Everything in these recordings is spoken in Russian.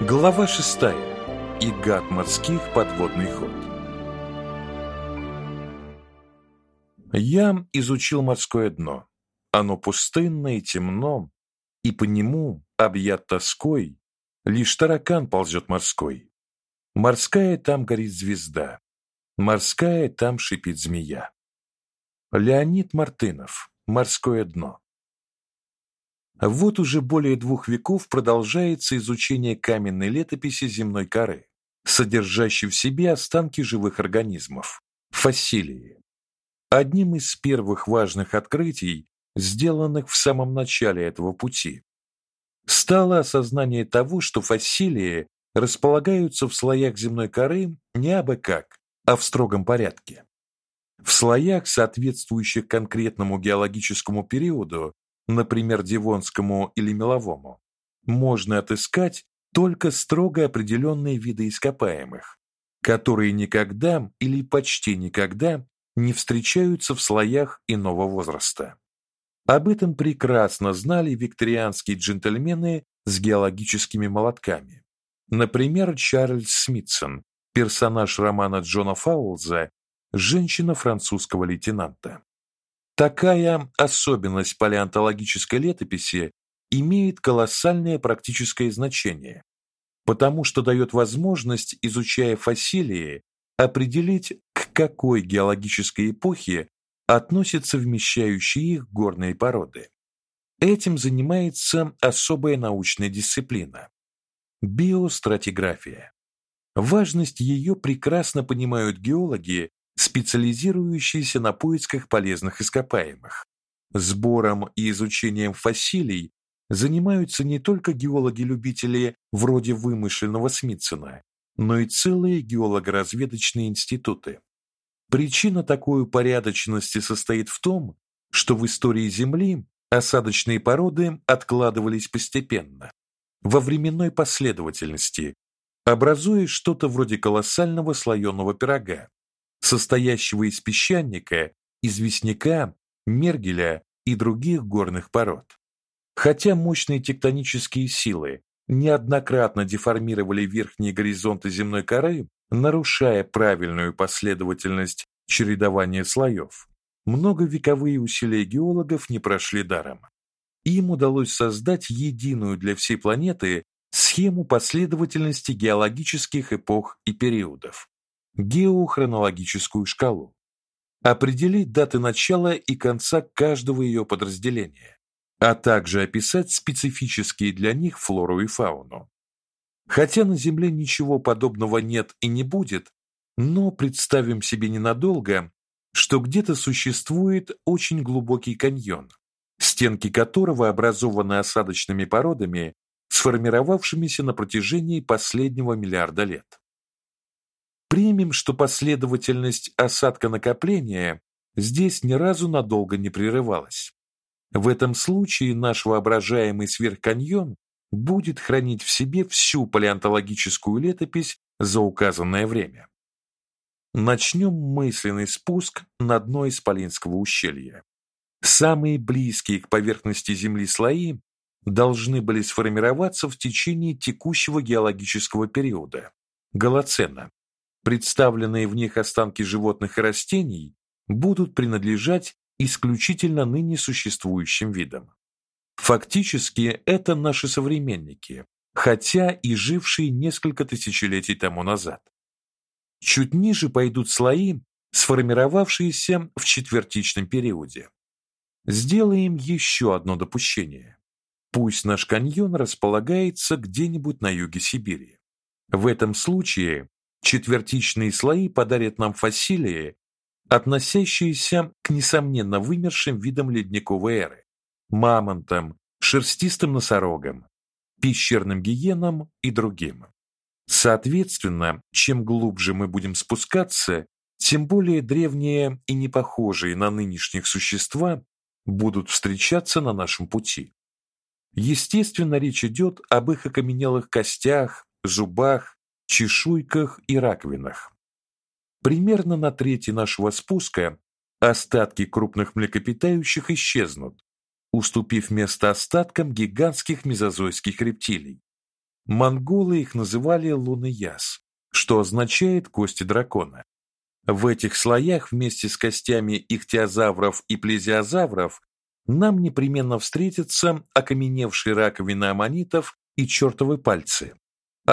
Глава шестая. И гад морских подводный ход. Я изучил морское дно. Оно пустынно и темно, и по нему, объят тоской, лишь таракан ползет морской. Морская там горит звезда, морская там шипит змея. Леонид Мартынов. Морское дно. Вот уже более двух веков продолжается изучение каменной летописи земной коры, содержащей в себе останки живых организмов фасилии. Одним из первых важных открытий, сделанных в самом начале этого пути, стало осознание того, что фасилии располагаются в слоях земной коры не абы как, а в строгом порядке. В слоях, соответствующих конкретному геологическому периоду, например, Девонскому или Меловому, можно отыскать только строго определенные виды ископаемых, которые никогда или почти никогда не встречаются в слоях иного возраста. Об этом прекрасно знали викторианские джентльмены с геологическими молотками. Например, Чарльз Смитсон, персонаж романа Джона Фаулза женщина французского лейтенанта. Такая особенность палеонтологической летописи имеет колоссальное практическое значение, потому что дает возможность, изучая фасилии, определить, к какой геологической эпохе относятся вмещающие их горные породы. Этим занимается особая научная дисциплина биостратиграфия. Важность ее прекрасно понимают геологи специализирующиеся на поисках полезных ископаемых. Сбором и изучением фасилий занимаются не только геологи-любители вроде вымышленного Смитсона, но и целые геолого-разведочные институты. Причина такой упорядоченности состоит в том, что в истории Земли осадочные породы откладывались постепенно, во временной последовательности, образуя что-то вроде колоссального слоеного пирога, состоящего из песчаника, известняка, мергеля и других горных пород. Хотя мощные тектонические силы неоднократно деформировали верхние горизонты земной коры, нарушая правильную последовательность чередования слоев, многовековые усилия геологов не прошли даром. Им удалось создать единую для всей планеты схему последовательности геологических эпох и периодов геохронологическую шкалу, определить даты начала и конца каждого ее подразделения, а также описать специфические для них флору и фауну. Хотя на Земле ничего подобного нет и не будет, но представим себе ненадолго, что где-то существует очень глубокий каньон, стенки которого образованы осадочными породами, сформировавшимися на протяжении последнего миллиарда лет. Примем, что последовательность осадка накопления здесь ни разу надолго не прерывалась. В этом случае наш воображаемый сверхканьон будет хранить в себе всю палеонтологическую летопись за указанное время. Начнем мысленный спуск на дно исполинского ущелья. Самые близкие к поверхности Земли слои должны были сформироваться в течение текущего геологического периода Голоцена, Представленные в них останки животных и растений будут принадлежать исключительно ныне существующим видам. Фактически это наши современники, хотя и жившие несколько тысячелетий тому назад. Чуть ниже пойдут слои, сформировавшиеся в четвертичном периоде. Сделаем еще одно допущение. Пусть наш каньон располагается где-нибудь на юге Сибири. В этом случае Четвертичные слои подарят нам фасилии, относящиеся к несомненно вымершим видам ледниковой эры: мамонтам, шерстистым носорогам, пещерным гиенам и другим. Соответственно, чем глубже мы будем спускаться, тем более древние и не похожие на нынешних существа будут встречаться на нашем пути. Естественно, речь идет об их окаменелых костях, зубах, чешуйках и раковинах. Примерно на трети нашего спуска остатки крупных млекопитающих исчезнут, уступив место остаткам гигантских мезозойских рептилий. Монголы их называли лунный-яс, что означает кости дракона. В этих слоях вместе с костями ихтиозавров и плезиозавров нам непременно встретятся окаменевшие раковины аммонитов и чертовы пальцы,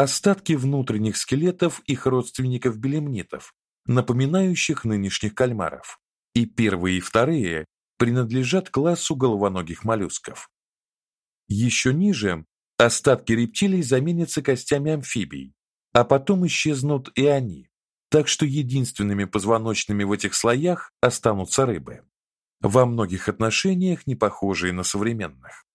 остатки внутренних скелетов их родственников белемнитов, напоминающих нынешних кальмаров. И первые и вторые принадлежат классу головоногих моллюсков. Еще ниже остатки рептилий заменятся костями амфибий, а потом исчезнут и они. Так что единственными позвоночными в этих слоях останутся рыбы, во многих отношениях не похожие на современных.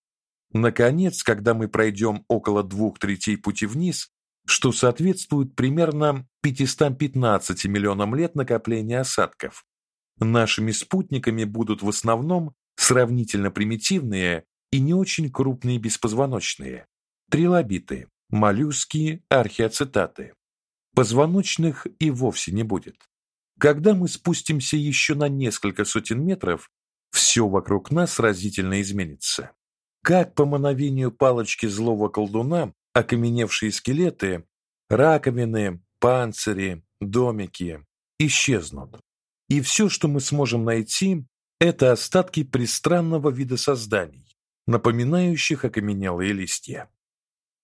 Наконец, когда мы пройдем около двух третей пути вниз, что соответствует примерно 515 миллионам лет накопления осадков, нашими спутниками будут в основном сравнительно примитивные и не очень крупные беспозвоночные трилобиты, моллюски, археоцетаты. Позвоночных и вовсе не будет. Когда мы спустимся еще на несколько сотен метров, все вокруг нас разительно изменится. Как по мановению палочки злого колдуна, окаменевшие скелеты, раковины, панцири, домики исчезнут. И все, что мы сможем найти, это остатки пристранного вида созданий, напоминающих окаменелые листья.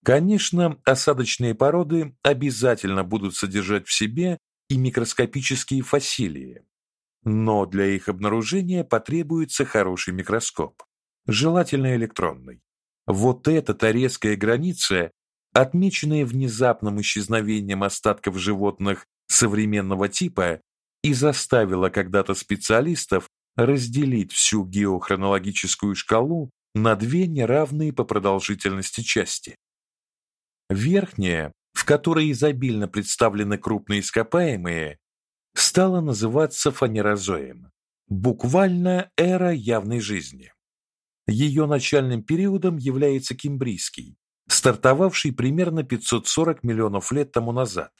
Конечно, осадочные породы обязательно будут содержать в себе и микроскопические фасилии, но для их обнаружения потребуется хороший микроскоп желательно электронный. Вот эта-то резкая граница, отмеченная внезапным исчезновением остатков животных современного типа, и заставила когда-то специалистов разделить всю геохронологическую шкалу на две неравные по продолжительности части. Верхняя, в которой изобильно представлены крупные ископаемые, стала называться фанерозоем, буквально эра явной жизни. Ее начальным периодом является Кембрийский, стартовавший примерно 540 миллионов лет тому назад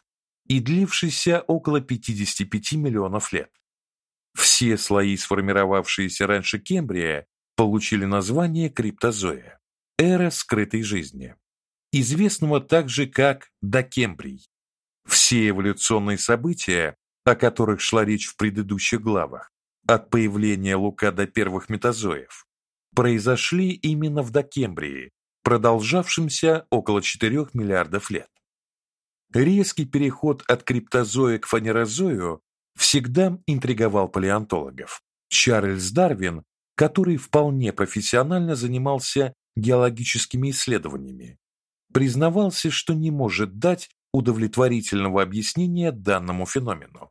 и длившийся около 55 миллионов лет. Все слои, сформировавшиеся раньше Кембрия, получили название криптозоя эра скрытой жизни, известного также как докембрий. Все эволюционные события, о которых шла речь в предыдущих главах, от появления лука до первых метазоев, произошли именно в Докембрии, продолжавшемся около 4 миллиардов лет. Резкий переход от криптозоя к фанерозою всегда интриговал палеонтологов. Чарльз Дарвин, который вполне профессионально занимался геологическими исследованиями, признавался, что не может дать удовлетворительного объяснения данному феномену.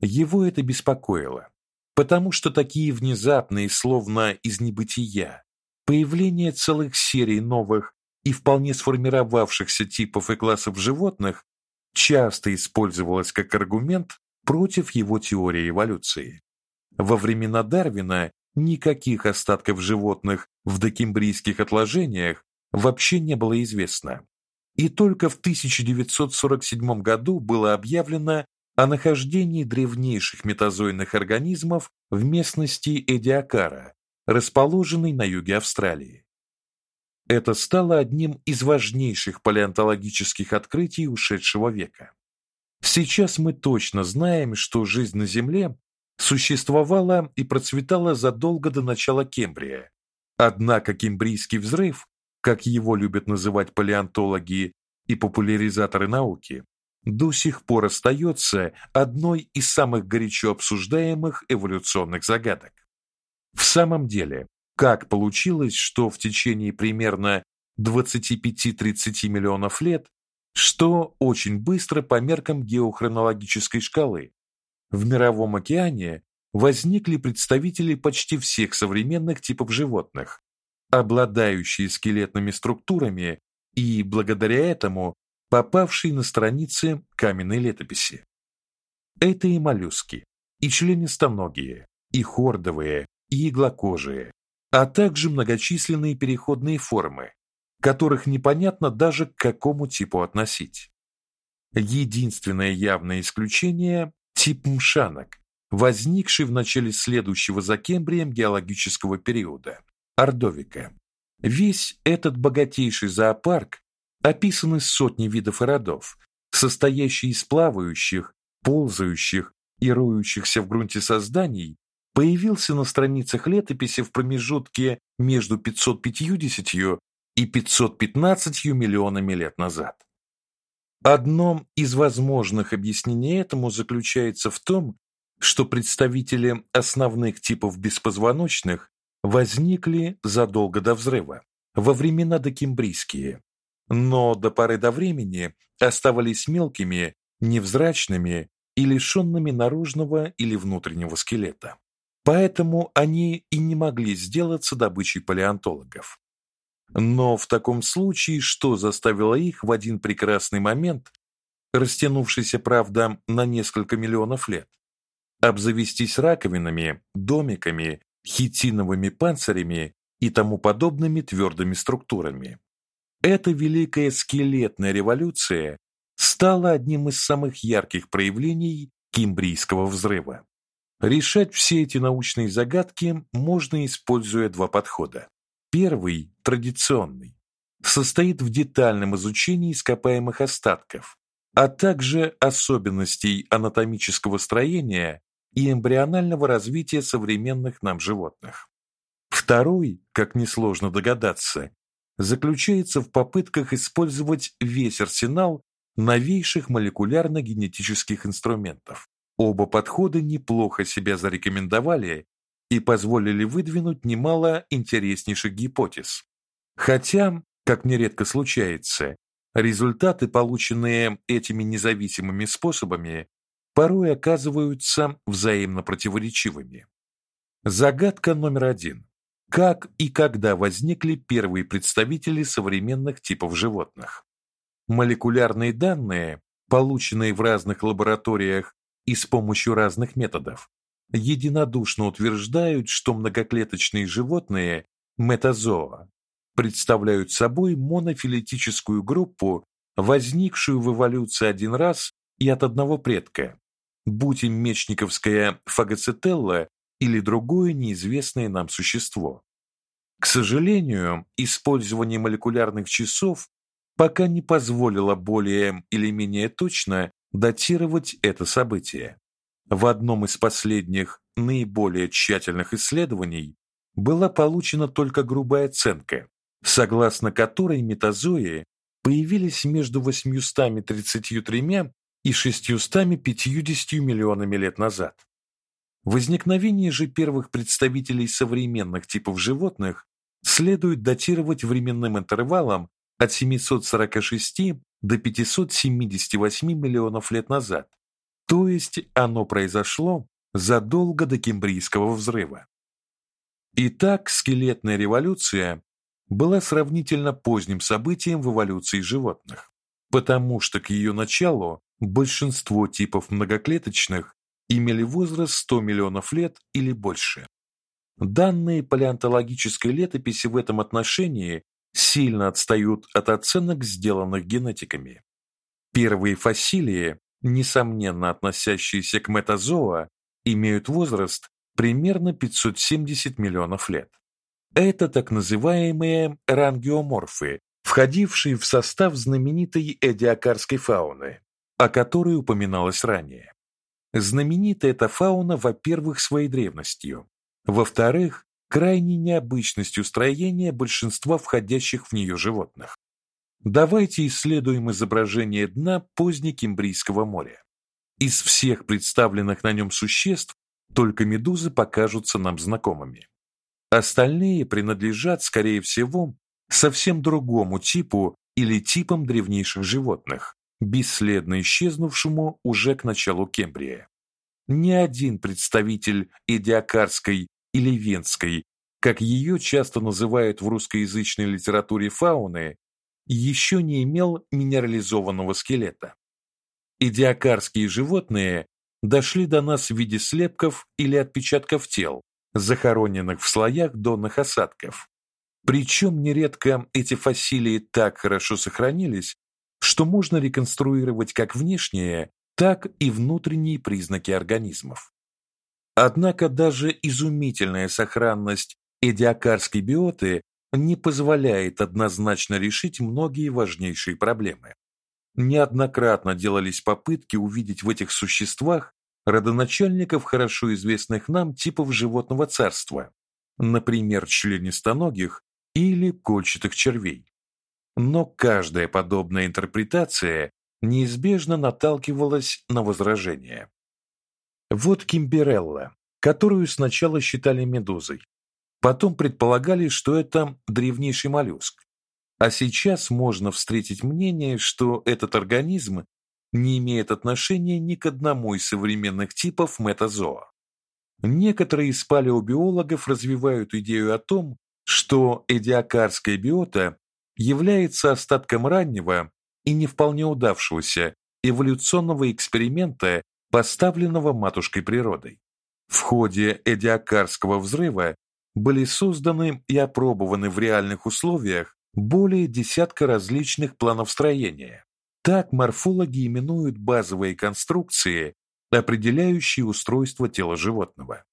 Его это беспокоило потому что такие внезапные, словно из небытия, появление целых серий новых и вполне сформировавшихся типов и классов животных часто использовалось как аргумент против его теории эволюции. Во времена Дарвина никаких остатков животных в докембрийских отложениях вообще не было известно. И только в 1947 году было объявлено о нахождении древнейших метазойных организмов в местности Эдиакара, расположенной на юге Австралии. Это стало одним из важнейших палеонтологических открытий ушедшего века. Сейчас мы точно знаем, что жизнь на Земле существовала и процветала задолго до начала Кембрия. Однако Кембрийский взрыв, как его любят называть палеонтологи и популяризаторы науки, до сих пор остается одной из самых горячо обсуждаемых эволюционных загадок. В самом деле, как получилось, что в течение примерно 25-30 миллионов лет, что очень быстро по меркам геохронологической шкалы, в мировом океане возникли представители почти всех современных типов животных, обладающие скелетными структурами и благодаря этому попавшие на страницы каменной летописи. Это и моллюски, и членистоногие, и хордовые, и иглокожие, а также многочисленные переходные формы, которых непонятно даже к какому типу относить. Единственное явное исключение тип мшанок, возникший в начале следующего за Кембрием геологического периода Ордовика. Весь этот богатейший зоопарк описаны сотни видов и родов, состоящие из плавающих, ползающих и роющихся в грунте созданий, появился на страницах летописи в промежутке между 550 и 515 миллионами лет назад. Одно из возможных объяснений этому заключается в том, что представители основных типов беспозвоночных возникли задолго до взрыва, во времена докембрийские, но до поры до времени оставались мелкими, невзрачными и лишенными наружного или внутреннего скелета. Поэтому они и не могли сделаться добычей палеонтологов. Но в таком случае что заставило их в один прекрасный момент, растянувшийся, правда, на несколько миллионов лет, обзавестись раковинами, домиками, хитиновыми панцирями и тому подобными твердыми структурами? Эта великая скелетная революция стала одним из самых ярких проявлений Кембрийского взрыва. Решать все эти научные загадки можно используя два подхода. Первый, традиционный, состоит в детальном изучении ископаемых остатков, а также особенностей анатомического строения и эмбрионального развития современных нам животных. Второй, как несложно догадаться, заключается в попытках использовать весь арсенал новейших молекулярно-генетических инструментов. Оба подхода неплохо себя зарекомендовали и позволили выдвинуть немало интереснейших гипотез. Хотя, как нередко случается, результаты, полученные этими независимыми способами, порой оказываются взаимно противоречивыми. Загадка номер один. Как и когда возникли первые представители современных типов животных? Молекулярные данные, полученные в разных лабораториях и с помощью разных методов, единодушно утверждают, что многоклеточные животные метазоа представляют собой монофилетическую группу, возникшую в эволюции один раз и от одного предка, будь им мечниковская фагоцителла или другое неизвестное нам существо. К сожалению, использование молекулярных часов пока не позволило более или менее точно датировать это событие. В одном из последних, наиболее тщательных исследований была получена только грубая оценка, согласно которой метазои появились между 833 и 650 миллионами лет назад. Возникновение же первых представителей современных типов животных следует датировать временным интервалом от 746 до 578 миллионов лет назад, то есть оно произошло задолго до Кембрийского взрыва. Итак, скелетная революция была сравнительно поздним событием в эволюции животных, потому что к ее началу большинство типов многоклеточных имели возраст 100 миллионов лет или больше. Данные палеонтологической летописи в этом отношении сильно отстают от оценок, сделанных генетиками. Первые фасилии несомненно относящиеся к метазоа, имеют возраст примерно 570 миллионов лет. Это так называемые рангиоморфы, входившие в состав знаменитой эдиакарской фауны, о которой упоминалось ранее. Знаменита эта фауна, во-первых, своей древностью, во-вторых, крайней необычностью строения большинства входящих в нее животных. Давайте исследуем изображение дна позднекембрийского моря. Из всех представленных на нем существ только медузы покажутся нам знакомыми. Остальные принадлежат, скорее всего, совсем другому типу или типам древнейших животных, бесследно исчезнувшему уже к началу Кембрия. Ни один представитель эдиакарской или венской, как ее часто называют в русскоязычной литературе фауны, еще не имел минерализованного скелета. Идиокарские животные дошли до нас в виде слепков или отпечатков тел, захороненных в слоях донных осадков. Причем нередко эти фасилии так хорошо сохранились, что можно реконструировать как внешние, так и внутренние признаки организмов. Однако даже изумительная сохранность эдиокарской биоты не позволяет однозначно решить многие важнейшие проблемы. Неоднократно делались попытки увидеть в этих существах родоначальников хорошо известных нам типов животного царства, например, членистоногих или кольчатых червей. Но каждая подобная интерпретация неизбежно наталкивалась на возражение. Вот Кимберелла, которую сначала считали медузой, потом предполагали, что это древнейший моллюск. А сейчас можно встретить мнение, что этот организм не имеет отношения ни к одному из современных типов метазоа. Некоторые из палеобиологов развивают идею о том, что эдиакарская биота является остатком раннего и не вполне удавшегося эволюционного эксперимента, поставленного матушкой природой. В ходе эдиакарского взрыва были созданы и опробованы в реальных условиях более десятка различных планов строения. Так морфологи именуют базовые конструкции, определяющие устройство тела животного.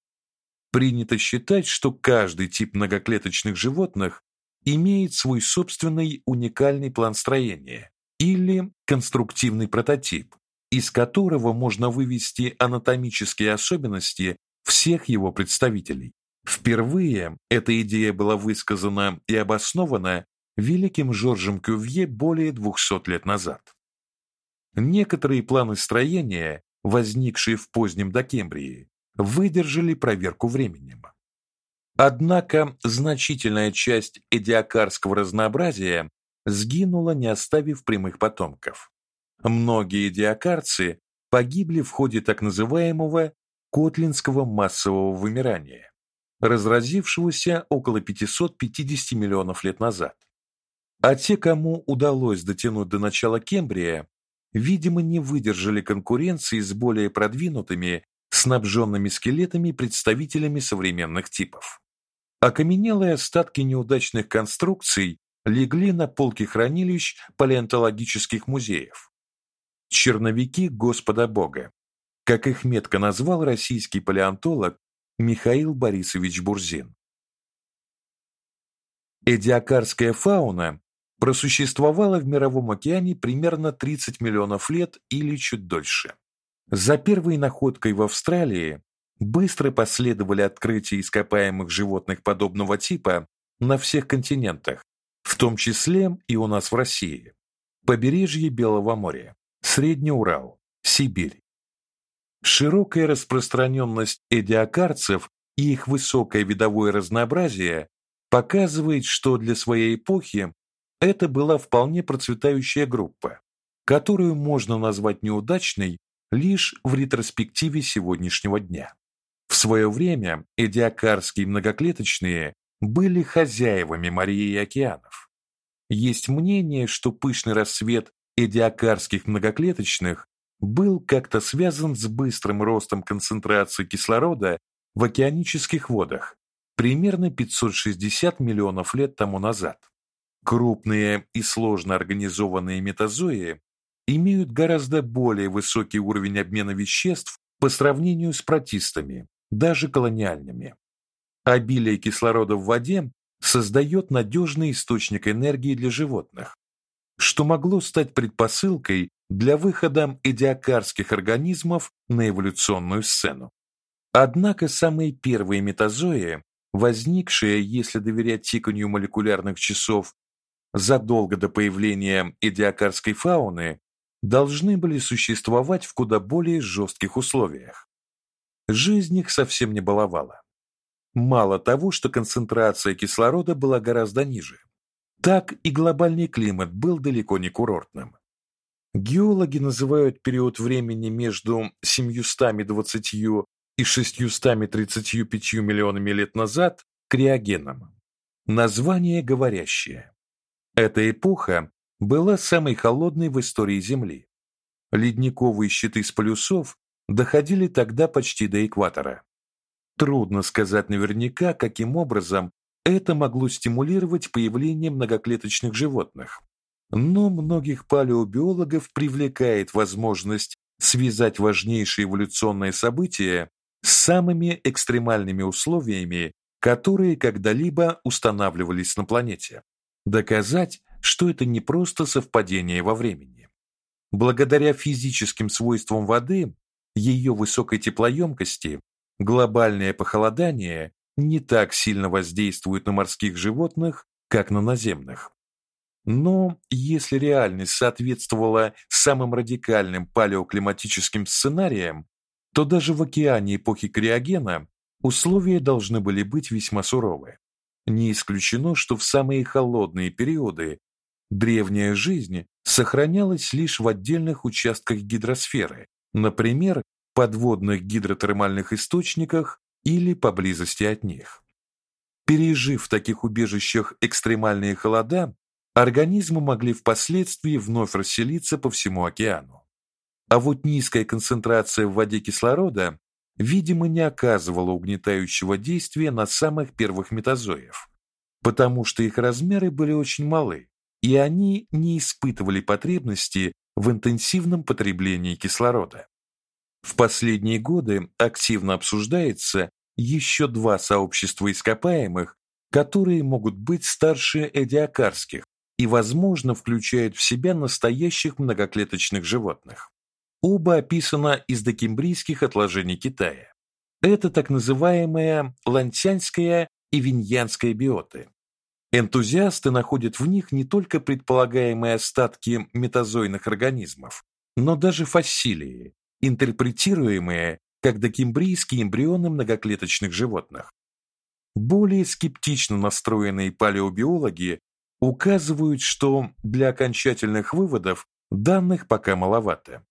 Принято считать, что каждый тип многоклеточных животных имеет свой собственный уникальный план строения или конструктивный прототип, из которого можно вывести анатомические особенности всех его представителей. Впервые эта идея была высказана и обоснована великим Жоржем Кювье более 200 лет назад. Некоторые планы строения, возникшие в позднем Докембрии, выдержали проверку временем. Однако значительная часть эдиакарского разнообразия сгинула, не оставив прямых потомков. Многие эдиакарцы погибли в ходе так называемого котлинского массового вымирания, разразившегося около 550 миллионов лет назад. А те, кому удалось дотянуть до начала Кембрия, видимо, не выдержали конкуренции с более продвинутыми, снабженными скелетами представителями современных типов. Окаменелые остатки неудачных конструкций легли на полки хранилищ палеонтологических музеев. Черновики Господа Бога, как их метко назвал российский палеонтолог Михаил Борисович Бурзин. Эдиакарская фауна просуществовала в мировом океане примерно 30 миллионов лет или чуть дольше. За первой находкой в Австралии быстро последовали открытия ископаемых животных подобного типа на всех континентах, в том числе и у нас в России. Побережье Белого моря, Средний Урал, Сибирь. Широкая распространенность эдиакарцев и их высокое видовое разнообразие показывает, что для своей эпохи это была вполне процветающая группа, которую можно назвать неудачной лишь в ретроспективе сегодняшнего дня. В свое время эдиакарские многоклеточные были хозяевами морей и океанов. Есть мнение, что пышный рассвет эдиакарских многоклеточных был как-то связан с быстрым ростом концентрации кислорода в океанических водах примерно 560 миллионов лет тому назад. Крупные и сложно организованные метазои имеют гораздо более высокий уровень обмена веществ по сравнению с протистами, даже колониальными. Обилие кислорода в воде создает надежный источник энергии для животных, что могло стать предпосылкой для выхода эдиакарских организмов на эволюционную сцену. Однако самые первые метазои, возникшие, если доверять тиканью молекулярных часов, задолго до появления эдиакарской фауны, должны были существовать в куда более жестких условиях. Жизнь их совсем не баловала. Мало того, что концентрация кислорода была гораздо ниже, так и глобальный климат был далеко не курортным. Геологи называют период времени между 720 и 635 миллионами лет назад криогеном. Название говорящее. Эта эпоха была самой холодной в истории Земли. Ледниковые щиты с полюсов доходили тогда почти до экватора. Трудно сказать наверняка, каким образом это могло стимулировать появление многоклеточных животных. Но многих палеобиологов привлекает возможность связать важнейшие эволюционные события с самыми экстремальными условиями, которые когда-либо устанавливались на планете. Доказать, что это не просто совпадение во времени. Благодаря физическим свойствам воды, ее высокой теплоемкости, глобальное похолодание не так сильно воздействует на морских животных, как на наземных. Но если реальность соответствовала самым радикальным палеоклиматическим сценариям, то даже в океане эпохи криогена условия должны были быть весьма суровы. Не исключено, что в самые холодные периоды древняя жизнь сохранялась лишь в отдельных участках гидросферы, например, подводных гидротермальных источниках или поблизости от них. Пережив в таких убежищах экстремальные холода, организмы могли впоследствии вновь расселиться по всему океану. А вот низкая концентрация в воде кислорода, видимо, не оказывала угнетающего действия на самых первых метазоев, потому что их размеры были очень малы, и они не испытывали потребности в интенсивном потреблении кислорода. В последние годы активно обсуждается еще два сообщества ископаемых, которые могут быть старше эдиакарских и, возможно, включают в себя настоящих многоклеточных животных. Оба описаны из докембрийских отложений Китая. Это так называемая лантянская и виньянская биоты. Энтузиасты находят в них не только предполагаемые остатки метазойных организмов, но даже фасилии, интерпретируемые как докембрийские эмбрионы многоклеточных животных. Более скептично настроенные палеобиологи указывают, что для окончательных выводов данных пока маловато.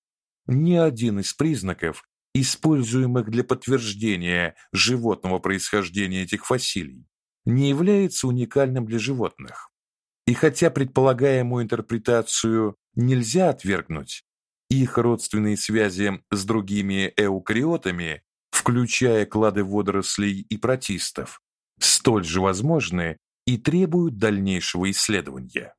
Ни один из признаков, используемых для подтверждения животного происхождения этих фасилий, не является уникальным для животных. И хотя предполагаемую интерпретацию нельзя отвергнуть, их родственные связи с другими эукариотами, включая клады водорослей и протистов, столь же возможны и требуют дальнейшего исследования.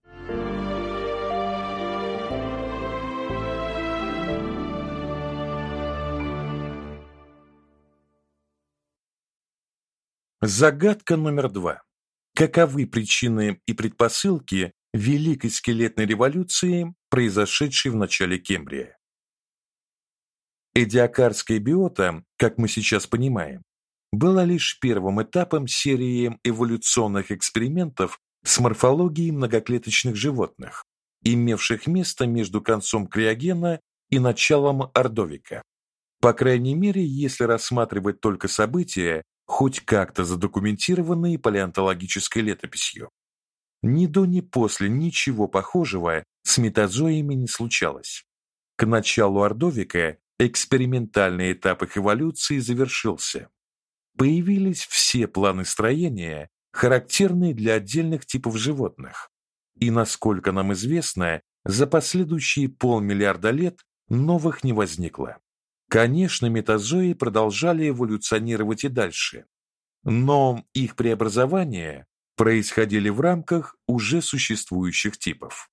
Загадка номер два. Каковы причины и предпосылки Великой скелетной революции, произошедшей в начале Кембрия? Эдиакарская биота, как мы сейчас понимаем, была лишь первым этапом серии эволюционных экспериментов с морфологией многоклеточных животных, имевших место между концом криогена и началом ордовика. По крайней мере, если рассматривать только события, хоть как-то задокументированные палеонтологической летописью. Ни до, ни после ничего похожего с метазоями не случалось. К началу Ордовика экспериментальный этап их эволюции завершился. Появились все планы строения, характерные для отдельных типов животных. И насколько нам известно, за последующие полмиллиарда лет новых не возникло. Конечно, метазои продолжали эволюционировать и дальше, но их преобразования происходили в рамках уже существующих типов.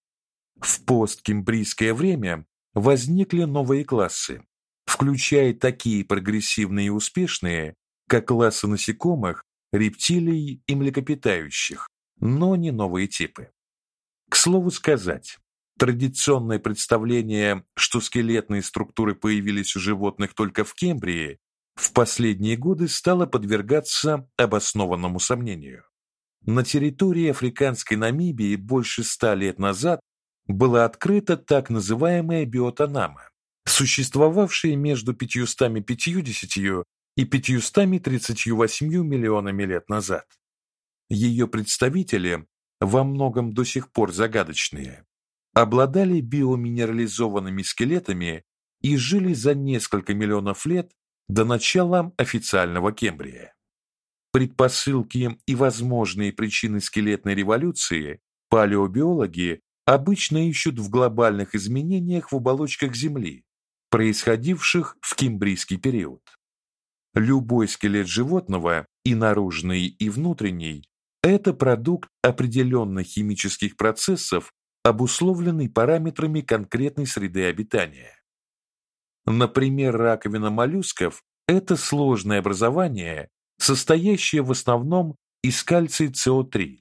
В посткембрийское время возникли новые классы, включая такие прогрессивные и успешные, как классы насекомых, рептилий и млекопитающих, но не новые типы. К слову сказать, Традиционное представление, что скелетные структуры появились у животных только в Кембрии, в последние годы стало подвергаться обоснованному сомнению. На территории африканской Намибии больше ста лет назад была открыта так называемая биота Нама, существовавшая между 550 и 538 миллионами лет назад. Ее представители во многом до сих пор загадочные обладали биоминерализованными скелетами и жили за несколько миллионов лет до начала официального Кембрия. Предпосылки и возможные причины скелетной революции палеобиологи обычно ищут в глобальных изменениях в оболочках Земли, происходивших в Кембрийский период. Любой скелет животного, и наружный, и внутренний, это продукт определенных химических процессов обусловленный параметрами конкретной среды обитания. Например, раковина моллюсков это сложное образование, состоящее в основном из кальция СО3,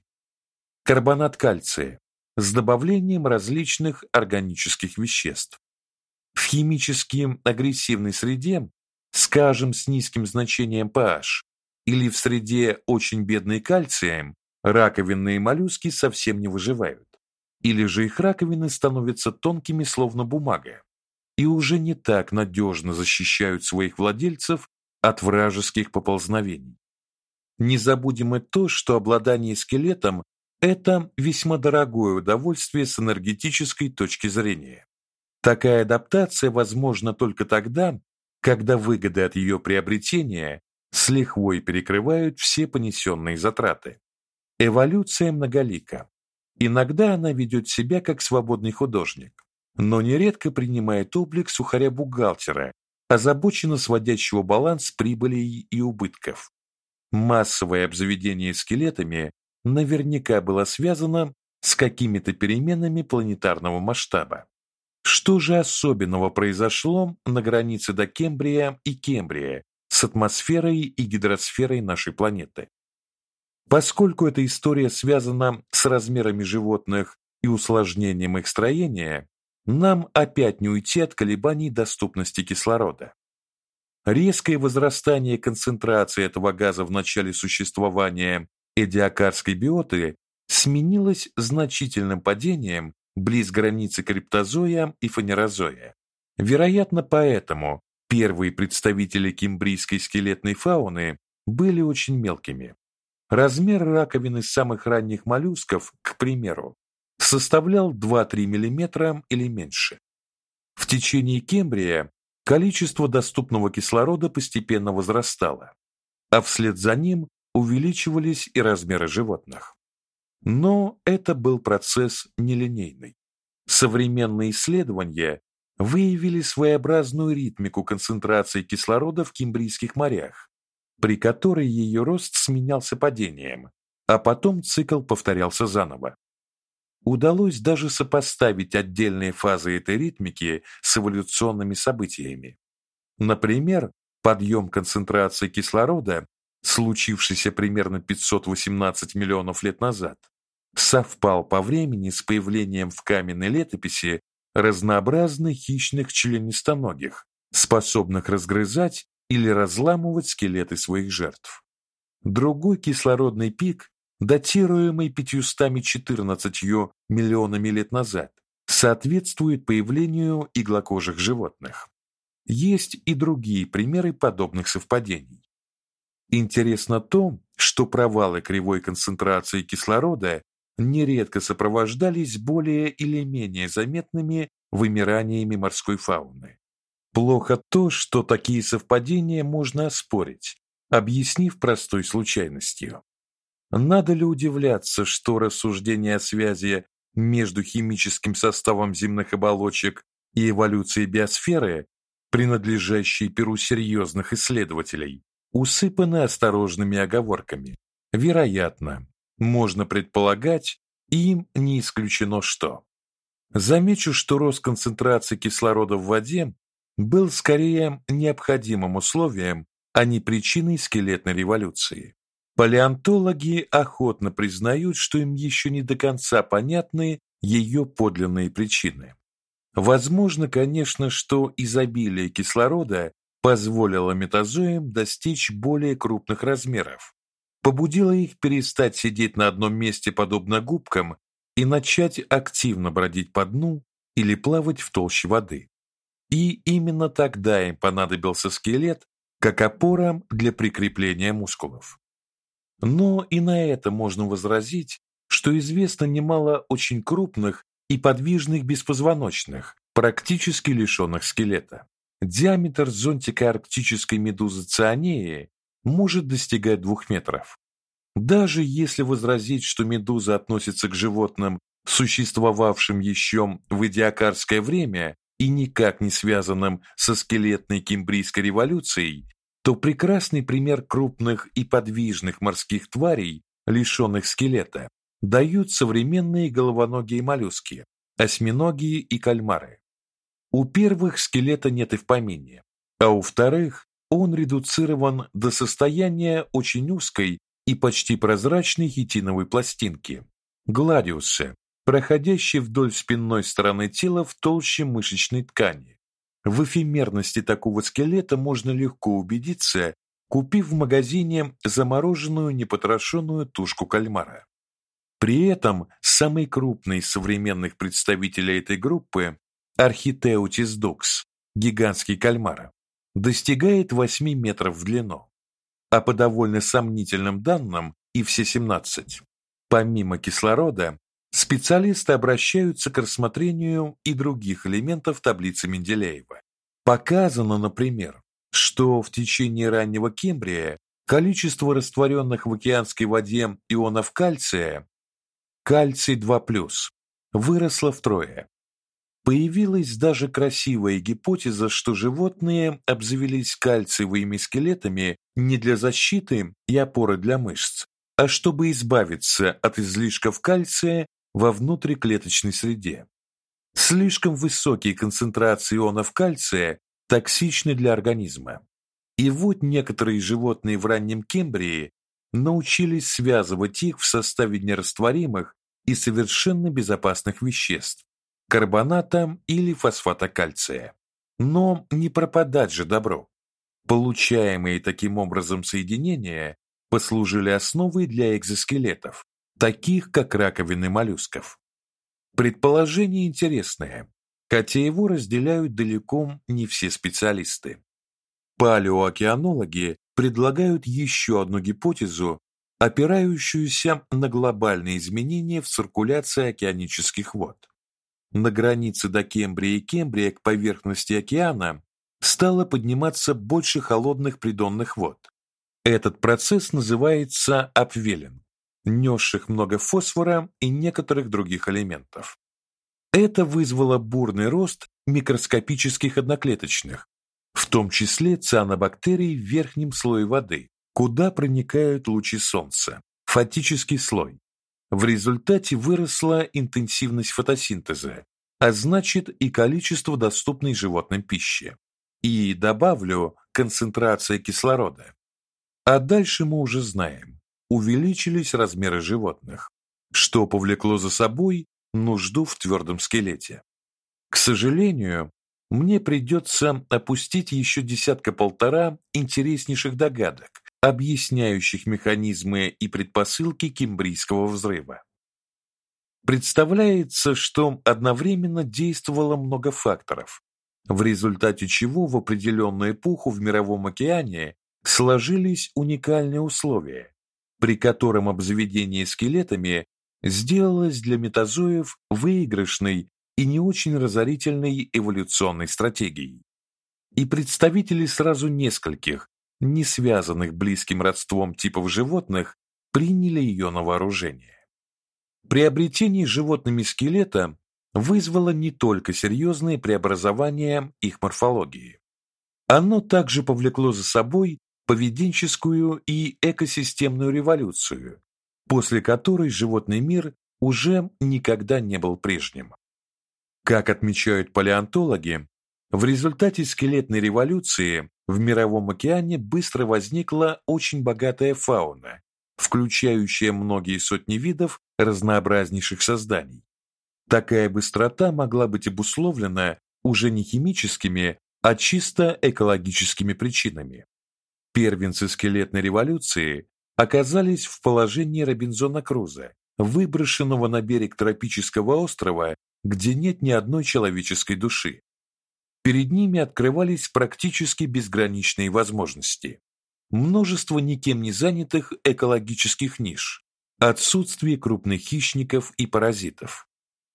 карбонат кальция с добавлением различных органических веществ. В химически агрессивной среде, скажем, с низким значением pH, или в среде очень бедной кальцием, раковинные моллюски совсем не выживают. Или же их раковины становятся тонкими, словно бумага, и уже не так надежно защищают своих владельцев от вражеских поползновений. Не забудем и то, что обладание скелетом это весьма дорогое удовольствие с энергетической точки зрения. Такая адаптация возможна только тогда, когда выгоды от ее приобретения с лихвой перекрывают все понесенные затраты. Эволюция многолика. Иногда она ведет себя как свободный художник, но нередко принимает облик сухаря-бухгалтера, озабоченно сводящего баланс прибылей и убытков. Массовое обзаведение скелетами наверняка было связано с какими-то переменами планетарного масштаба. Что же особенного произошло на границе до Кембрия и Кембрия с атмосферой и гидросферой нашей планеты? Поскольку эта история связана с размерами животных и усложнением их строения, нам опять не уйти от колебаний доступности кислорода. Резкое возрастание концентрации этого газа в начале существования эдиакарской биоты сменилось значительным падением близ границы криптозоя и фанерозоя. Вероятно, поэтому первые представители кембрийской скелетной фауны были очень мелкими. Размер раковины самых ранних моллюсков, к примеру, составлял 2-3 мм или меньше. В течение Кембрия количество доступного кислорода постепенно возрастало, а вслед за ним увеличивались и размеры животных. Но это был процесс нелинейный. Современные исследования выявили своеобразную ритмику концентрации кислорода в Кембрийских морях, при которой ее рост сменялся падением, а потом цикл повторялся заново. Удалось даже сопоставить отдельные фазы этой ритмики с эволюционными событиями. Например, подъем концентрации кислорода случившийся примерно 518 миллионов лет назад, совпал по времени с появлением в каменной летописи разнообразных хищных членистоногих, способных разгрызать или разламывать скелеты своих жертв. Другой кислородный пик, датируемый 514 миллионами лет назад, соответствует появлению иглокожих животных. Есть и другие примеры подобных совпадений. Интересно то, что провалы кривой концентрации кислорода нередко сопровождались более или менее заметными вымираниями морской фауны. Плохо то, что такие совпадения можно оспорить, объяснив простой случайностью. Надо ли удивляться, что рассуждения о связи между химическим составом земных оболочек и эволюцией биосферы, принадлежащей перу серьезных исследователей, усыпаны осторожными оговорками. Вероятно, можно предполагать, им не исключено что. Замечу, что рост концентрации кислорода в воде был скорее необходимым условием, а не причиной скелетной революции. Палеонтологи охотно признают, что им еще не до конца понятны ее подлинные причины. Возможно, конечно, что изобилие кислорода позволило метазоям достичь более крупных размеров, побудило их перестать сидеть на одном месте подобно губкам и начать активно бродить по дну или плавать в толще воды. И именно тогда им понадобился скелет как опора для прикрепления мускулов. Но и на это можно возразить, что известно немало очень крупных и подвижных беспозвоночных, практически лишенных скелета. Диаметр зонтика арктической медузы цианеи может достигать двух метров. Даже если возразить, что медуза относится к животным, существовавшим еще в идиакарское время и никак не связанным со скелетной кембрийской революцией, то прекрасный пример крупных и подвижных морских тварей, лишенных скелета, дают современные головоногие моллюски, осьминоги и кальмары. У первых скелета нет и в помине, а у вторых он редуцирован до состояния очень узкой и почти прозрачной хитиновой пластинки гладиуса, проходящей вдоль спинной стороны тела в толще мышечной ткани. В эфемерности такого скелета можно легко убедиться, купив в магазине замороженную непотрошенную тушку кальмара. При этом самый крупный из современных представителей этой группы Archaeoteuthis dux, гигантский кальмар, достигает 8 метров в длину. А по довольно сомнительным данным, и все 17, помимо кислорода, специалисты обращаются к рассмотрению и других элементов таблицы Менделеева. Показано, например, что в течение раннего Кембрия количество растворенных в океанской воде ионов кальция кальций 2+, выросло втрое. Появилась даже красивая гипотеза, что животные обзавелись кальциевыми скелетами не для защиты и опоры для мышц, а чтобы избавиться от излишков кальция во внутриклеточной среде. Слишком высокие концентрации ионов кальция токсичны для организма. И вот некоторые животные в раннем Кембрии научились связывать их в составе нерастворимых и совершенно безопасных веществ карбоната или фосфата кальция. Но не пропадать же добро. Получаемые таким образом соединения послужили основой для экзоскелетов, таких как раковины моллюсков. Предположение интересное, хотя его разделяют далеко не все специалисты. Палеоокеанологи предлагают еще одну гипотезу, опирающуюся на глобальные изменения в циркуляции океанических вод на границе до Кембрия и Кембрия к поверхности океана стало подниматься больше холодных придонных вод. Этот процесс называется апвелинг, несших много фосфора и некоторых других элементов. Это вызвало бурный рост микроскопических одноклеточных, в том числе цианобактерий в верхнем слое воды, куда проникают лучи солнца, фотический слой, в результате выросла интенсивность фотосинтеза, а значит и количество доступной животным пищи. И добавлю концентрация кислорода. А дальше мы уже знаем. Увеличились размеры животных, что повлекло за собой нужду в твердом скелете. К сожалению, мне придется опустить еще десятка-полтора интереснейших догадок, объясняющих механизмы и предпосылки Кембрийского взрыва. Представляется, что одновременно действовало много факторов, в результате чего в определенную эпоху в мировом океане сложились уникальные условия, при котором обзаведение скелетами сделалось для метазоев выигрышной и не очень разорительной эволюционной стратегией. И представители сразу нескольких не связанных близким родством типов животных, приняли ее на вооружение. Приобретение животными скелета вызвало не только серьезные преобразования их морфологии. Оно также повлекло за собой поведенческую и экосистемную революцию, после которой животный мир уже никогда не был прежним. Как отмечают палеонтологи, в результате скелетной революции в мировом океане быстро возникла очень богатая фауна, включающая многие сотни видов разнообразнейших созданий. Такая быстрота могла быть обусловлена уже не химическими, а чисто экологическими причинами. Первенцы скелетной революции оказались в положении Робинзона Круза, выброшенного на берег тропического острова, где нет ни одной человеческой души. Перед ними открывались практически безграничные возможности. Множество никем не занятых экологических ниш, отсутствие крупных хищников и паразитов.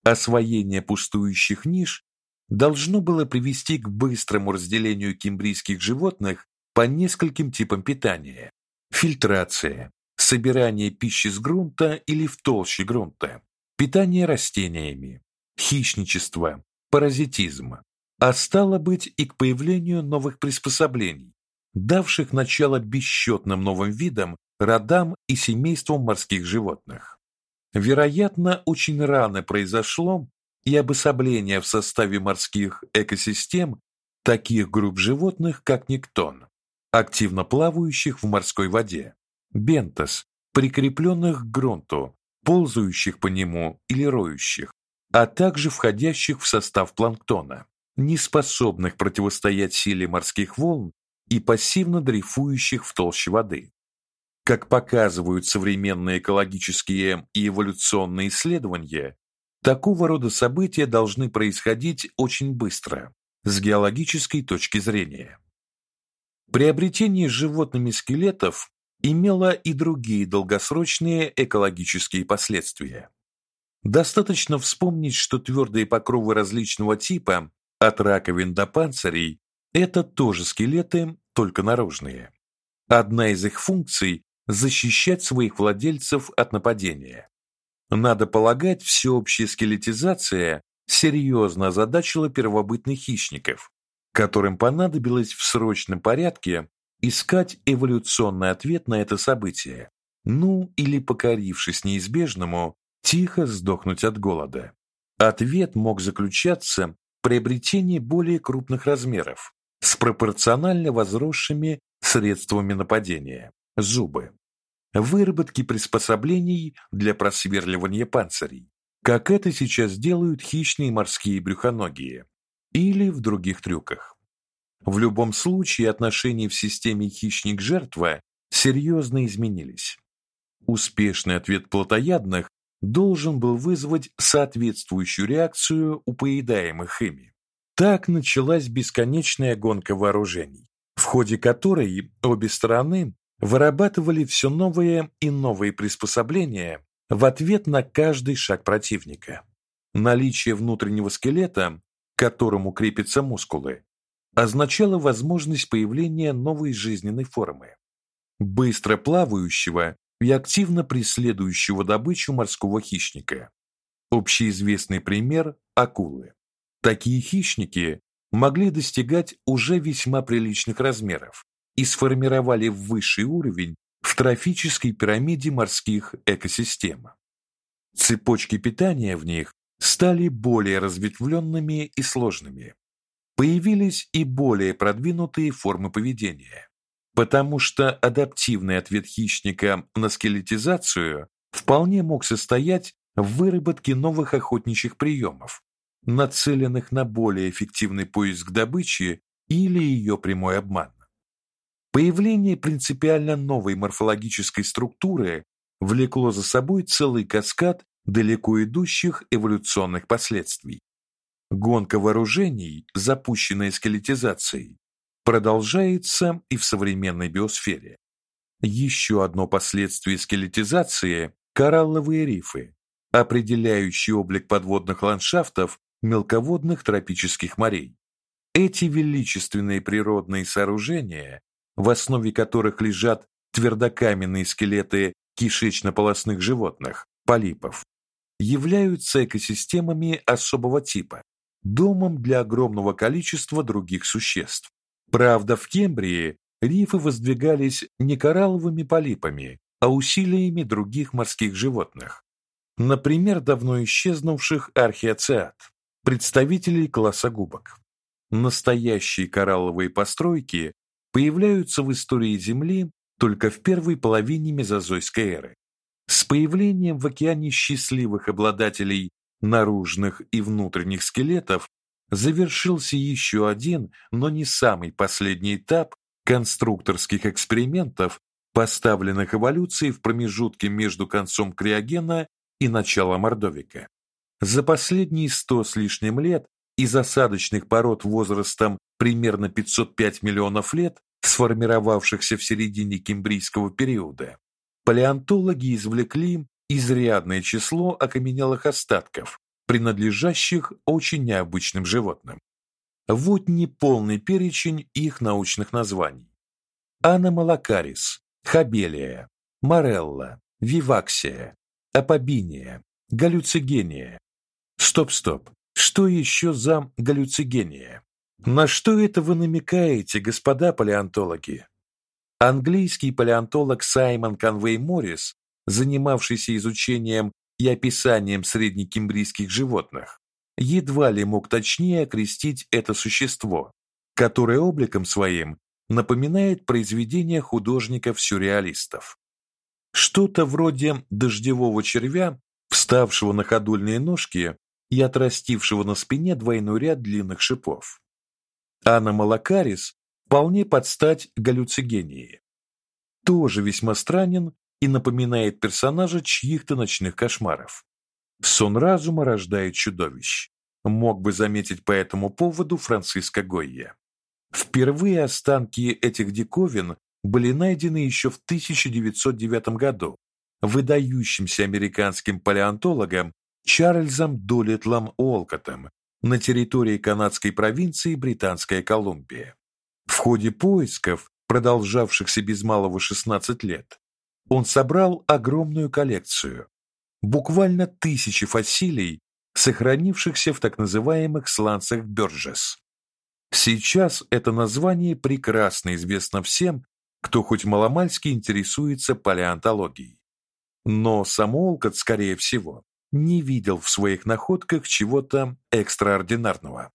Освоение пустующих ниш должно было привести к быстрому разделению кембрийских животных по нескольким типам питания: фильтрация, собирание пищи с грунта или в толще грунта, питание растениями, хищничество, паразитизм, а стало быть и к появлению новых приспособлений, давших начало бесчетным новым видам, родам и семействам морских животных. Вероятно, очень рано произошло и обособление в составе морских экосистем таких групп животных, как нектон. Активно плавающих в морской воде, бентос, прикрепленных к грунту, ползающих по нему или роющих, а также входящих в состав планктона, не способных противостоять силе морских волн и пассивно дрейфующих в толще воды. Как показывают современные экологические и эволюционные исследования, такого рода события должны происходить очень быстро с геологической точки зрения. Приобретение животными скелетов имело и другие долгосрочные экологические последствия. Достаточно вспомнить, что твердые покровы различного типа, от раковин до панцирей, это тоже скелеты, только наружные. Одна из их функций защищать своих владельцев от нападения. Надо полагать, всеобщая скелетизация серьезно озадачила первобытных хищников, которым понадобилось в срочном порядке искать эволюционный ответ на это событие. Ну, или покорившись неизбежному, тихо сдохнуть от голода. Ответ мог заключаться в приобретении более крупных размеров с пропорционально возросшими средствами нападения зубы, выработки приспособлений для просверливания панцирей, как это сейчас делают хищные морские брюхоногие, или в других трюках. В любом случае отношения в системе хищник-жертва серьезно изменились. Успешный ответ плотоядных должен был вызвать соответствующую реакцию у поедаемых ими. Так началась бесконечная гонка вооружений, в ходе которой обе стороны вырабатывали все новые и новые приспособления в ответ на каждый шаг противника. Наличие внутреннего скелета, к которому крепятся мускулы, означало возможность появления новой жизненной формы, быстро плавающего и активно преследующего добычу морского хищника. Общеизвестный пример акулы. Такие хищники могли достигать уже весьма приличных размеров, и сформировали высший уровень в трофической пирамиде морских экосистем. Цепочки питания в них стали более разветвленными и сложными. Появились и более продвинутые формы поведения, потому что адаптивный ответ хищника на скелетизацию вполне мог состоять в выработке новых охотничьих приемов, нацеленных на более эффективный поиск добычи или ее прямой обман. Появление принципиально новой морфологической структуры влекло за собой целый каскад далеко идущих эволюционных последствий. Гонка вооружений, запущенная скелетизацией, продолжается и в современной биосфере. Еще одно последствие скелетизации коралловые рифы, определяющие облик подводных ландшафтов мелководных тропических морей. Эти величественные природные сооружения в основе которых лежат твердокаменные скелеты кишечно-полосных животных, полипов, являются экосистемами особого типа, домом для огромного количества других существ. Правда, в Кембрии рифы воздвигались не коралловыми полипами, а усилиями других морских животных. Например, давно исчезнувших археоциат, представителей класса губок. Настоящие коралловые постройки появляются в истории Земли только в первой половине мезозойской эры. С появлением в океане счастливых обладателей наружных и внутренних скелетов завершился еще один, но не самый последний этап конструкторских экспериментов, поставленных эволюцией в промежутке между концом криогена и началом ордовика. За последние сто с лишним лет из осадочных пород возрастом примерно 505 миллионов лет, сформировавшихся в середине кембрийского периода, палеонтологи извлекли изрядное число окаменелых остатков, принадлежащих очень необычным животным. Вот неполный перечень их научных названий. Аномалакарис, Хабелия, Морелла, Виваксия, Апобиния, Галлюцигения. Стоп-стоп. Что еще за галлюцигения? На что это вы намекаете, господа палеонтологи? Английский палеонтолог Саймон Конвей Моррис, занимавшийся изучением и описанием среднекембрийских животных, едва ли мог точнее окрестить это существо, которое обликом своим напоминает произведения художников-сюрреалистов. Что-то вроде дождевого червя, вставшего на ходульные ножки и отрастившего на спине двойной ряд длинных шипов. Анна Малакарис вполне под стать галлюцигении. Тоже весьма странен и напоминает персонажа чьих-то ночных кошмаров. Сон разума рождает чудовищ. Мог бы заметить по этому поводу Франциско Гойя. Впервые останки этих диковин были найдены еще в 1909 году выдающимся американским палеонтологом Чарльзом Долитлом Олкотом на территории канадской провинции Британская Колумбия. Ходе поисков, продолжавшихся без малого 16 лет, он собрал огромную коллекцию, буквально тысячи фасилий, сохранившихся в так называемых сланцах Бёрджес. Сейчас это название прекрасно известно всем, кто хоть маломальски интересуется палеонтологией. Но сам скорее всего, не видел в своих находках чего-то экстраординарного.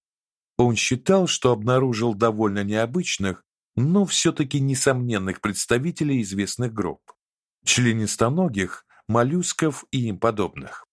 Он считал, что обнаружил довольно необычных, но все таки несомненных представителей известных групп: членистоногих, моллюсков и им подобных.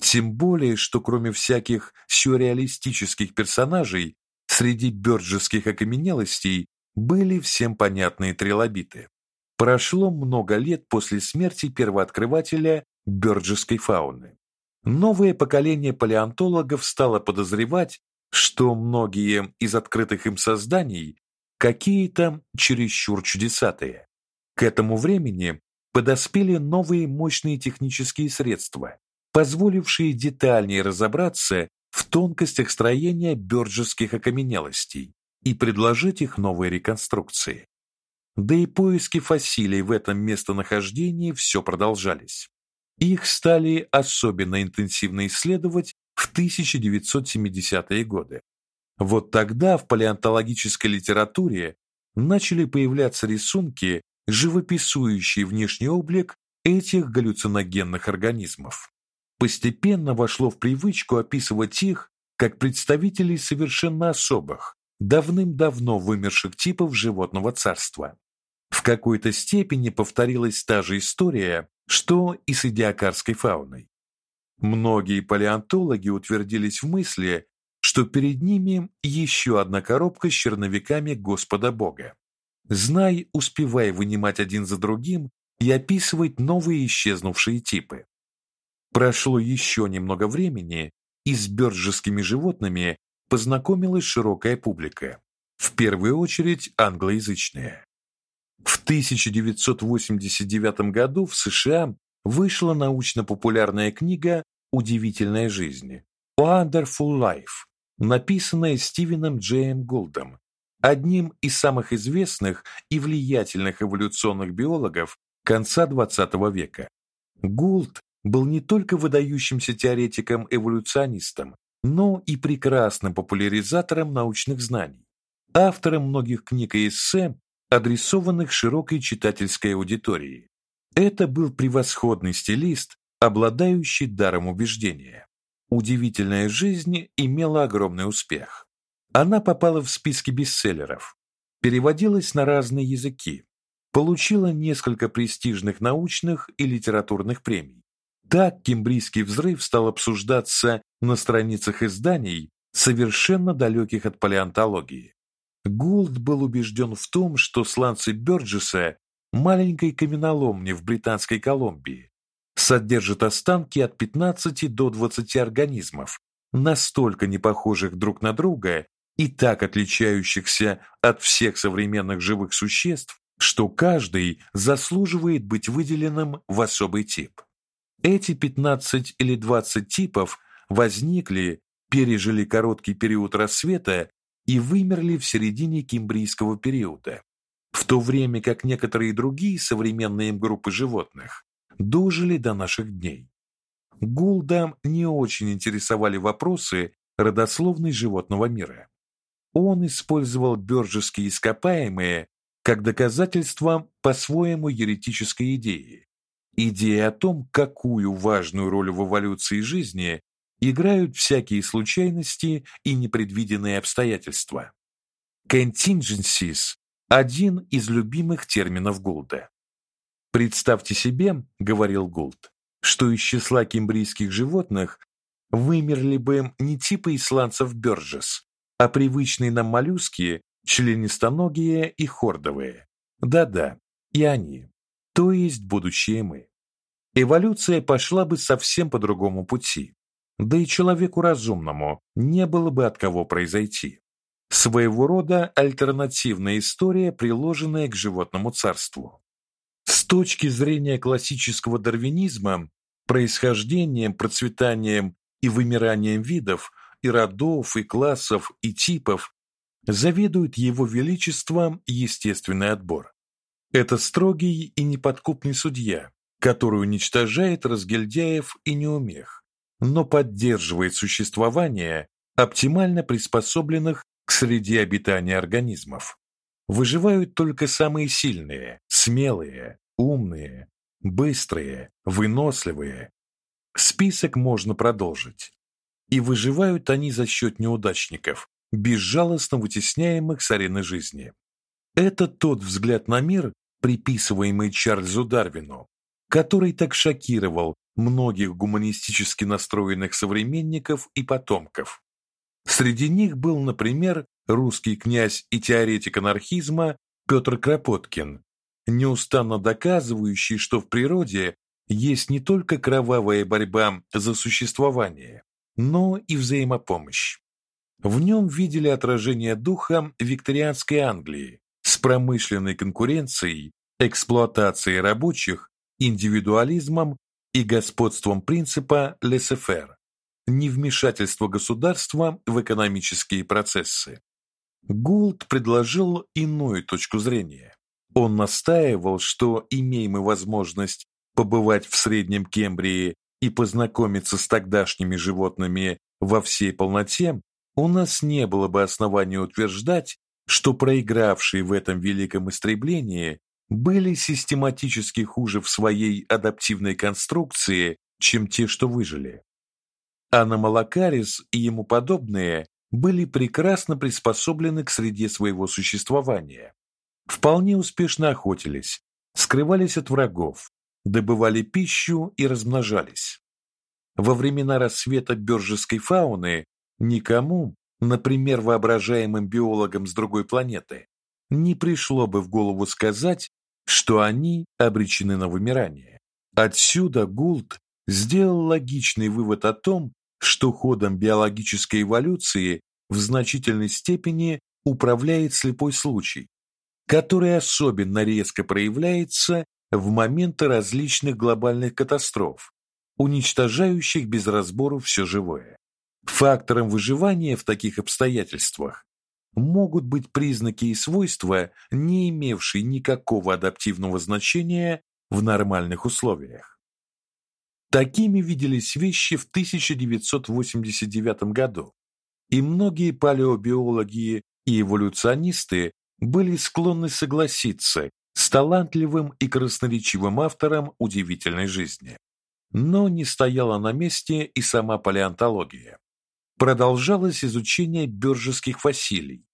Тем более, что кроме всяких сюрреалистических персонажей, среди бёрджеских окаменелостей были всем понятные трилобиты. Прошло много лет после смерти первооткрывателя бёрджеской фауны. Новое поколение палеонтологов стало подозревать, что многие из открытых им созданий какие-то чересчур чудесатые. К этому времени подоспели новые мощные технические средства, позволившие детальнее разобраться в тонкостях строения бёрджеских окаменелостей и предложить их новые реконструкции. Да и поиски фасилий в этом местонахождении все продолжались. Их стали особенно интенсивно исследовать в 1970-е годы. Вот тогда в палеонтологической литературе начали появляться рисунки, живописующие внешний облик этих галлюциногенных организмов. Постепенно вошло в привычку описывать их как представителей совершенно особых, давным-давно вымерших типов животного царства. В какой-то степени повторилась та же история, что и с идиокарской фауной. Многие палеонтологи утвердились в мысли, что перед ними еще одна коробка с черновиками Господа Бога. Знай, успевай вынимать один за другим и описывать новые исчезнувшие типы. Прошло еще немного времени, и с бёрджескими животными познакомилась широкая публика, в первую очередь англоязычная. В 1989 году в США вышла научно-популярная книга Удивительная жизнь Wonderful Life, написанная Стивеном Джейм Голдом, одним из самых известных и влиятельных эволюционных биологов конца XX века. Голд был не только выдающимся теоретиком-эволюционистом, но и прекрасным популяризатором научных знаний, автором многих книг и эссе адресованных широкой читательской аудитории. Это был превосходный стилист, обладающий даром убеждения. Удивительная жизнь имела огромный успех. Она попала в списки бестселлеров, переводилась на разные языки, получила несколько престижных научных и литературных премий. Так Кембрийский взрыв стал обсуждаться на страницах изданий, совершенно далеких от палеонтологии. Гулд был убежден в том, что сланцы Бёрджеса, маленькой каменоломни в Британской Колумбии, содержат останки от 15 до 20 организмов, настолько не похожих друг на друга и так отличающихся от всех современных живых существ, что каждый заслуживает быть выделенным в особый тип. Эти 15 или 20 типов возникли, пережили короткий период рассвета и вымерли в середине Кембрийского периода, в то время как некоторые другие современные им группы животных дожили до наших дней. Гулда не очень интересовали вопросы родословной животного мира. Он использовал бёрджеские ископаемые как доказательство по-своему еретической идеи. Идеи о том, какую важную роль в эволюции жизни играют всякие случайности и непредвиденные обстоятельства. Contingencies один из любимых терминов Гулда. Представьте себе, говорил Гулд, что из числа кембрийских животных вымерли бы не типы исландцев Бёрджес, а привычные нам моллюски, членистоногие и хордовые. Да-да, и они, то есть будущие мы. Эволюция пошла бы совсем по другому пути. Да и человеку разумному не было бы от кого произойти. Своего рода альтернативная история, приложенная к животному царству. С точки зрения классического дарвинизма, происхождением, процветанием и вымиранием видов и родов, и классов, и типов заведует его величество естественный отбор. Это строгий и неподкупный судья, который уничтожает разгильдяев и неумех, но поддерживает существование оптимально приспособленных к среде обитания организмов. Выживают только самые сильные, смелые, умные, быстрые, выносливые. Список можно продолжить. И выживают они за счет неудачников, безжалостно вытесняемых с арены жизни. Это тот взгляд на мир, приписываемый Чарльзу Дарвину, который так шокировал многих гуманистически настроенных современников и потомков. Среди них был, например, русский князь и теоретик анархизма Петр Кропоткин, неустанно доказывающий, что в природе есть не только кровавая борьба за существование, но и взаимопомощь. В нем видели отражение духа викторианской Англии с промышленной конкуренцией, эксплуатацией рабочих, индивидуализмом и господством принципа laissez-faire, невмешательства государства в экономические процессы. Гулд предложил иную точку зрения. Он настаивал, что имеем мы возможность побывать в Среднем Кембрии и познакомиться с тогдашними животными во всей полноте, у нас не было бы оснований утверждать, что проигравшие в этом великом истреблении были систематически хуже в своей адаптивной конструкции, чем те, что выжили. Аномалакарис и ему подобные были прекрасно приспособлены к среде своего существования. Вполне успешно охотились, скрывались от врагов, добывали пищу и размножались. Во времена расцвета бёржеской фауны никому, например, воображаемым биологам с другой планеты, не пришло бы в голову сказать, что они обречены на вымирание. Отсюда Гулт сделал логичный вывод о том, что ходом биологической эволюции в значительной степени управляет слепой случай, который особенно резко проявляется в моменты различных глобальных катастроф, уничтожающих без разбору все живое. Фактором выживания в таких обстоятельствах могут быть признаки и свойства, не имевшие никакого адаптивного значения в нормальных условиях. Такими виделись вещи в 1989 году, и многие палеобиологи и эволюционисты были склонны согласиться с талантливым и красноречивым автором удивительной жизни. Но не стояла на месте и сама палеонтология. Продолжалось изучение бёржеских фасилий,